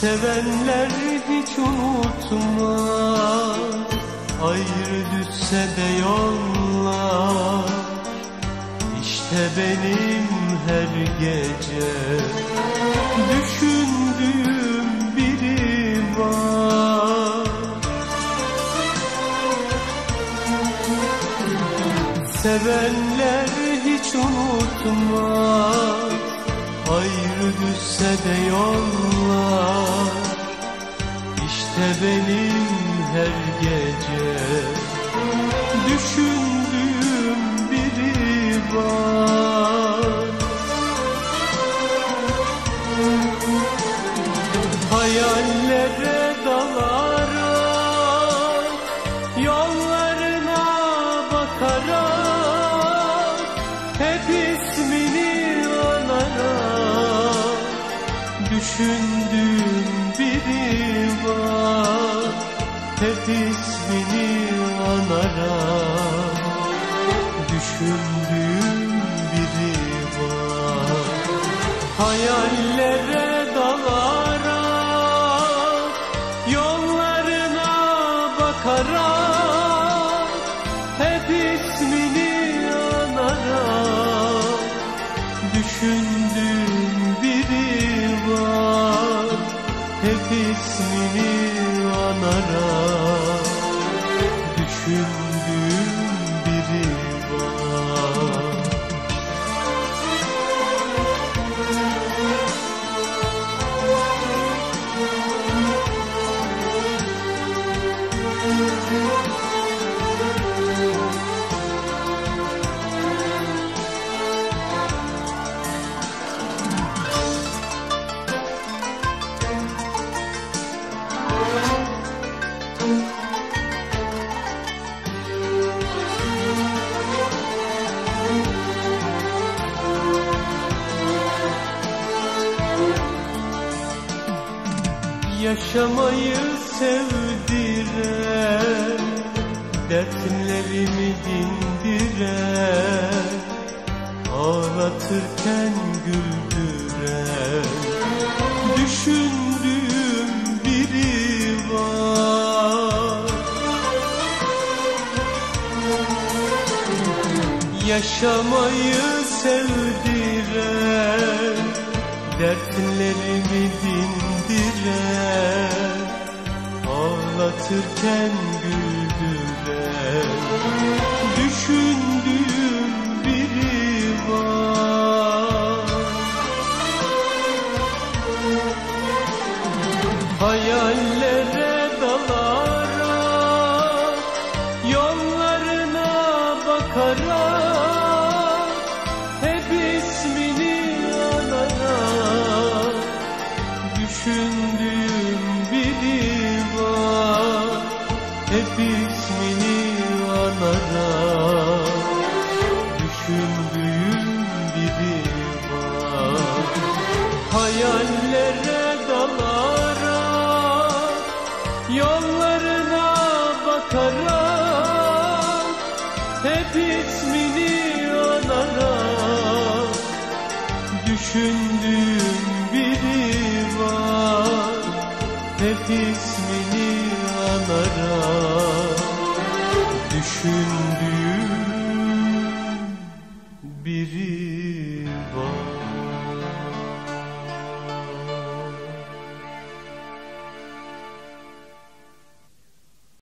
Sevenler hiç unutmaz. Ayrı düşse de yollar. İşte benim her gece Düşündüğüm biri var. Sevenler hiç unutmaz Ayrı düşse de yollar. İşte benim her gece. Düşündüğüm biri var Düşündüğüm biri var. Hep ismini anarak Düşündüğüm biri var. Hayallere dalarak Yollarına bakarak Hep ismini anarak Düşündüğüm Düşündüğüm Yaşamayı sevdiren Dertlerimi dindiren Ağlatırken güldüren Düşündüğüm biri var. Yaşamayı sevdiren Dertlerimi dindiren Ağlatırken güldüren Düşündüğüm biri var. Hayallere dalarak Yollarına bakarak Düşündüğüm biri var. Hep ismini anarak Düşündüğüm